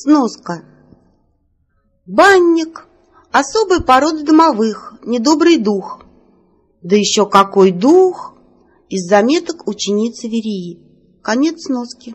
Сноска. Банник. особый пород домовых, недобрый дух. Да еще какой дух! Из заметок ученицы Верии. Конец сноски.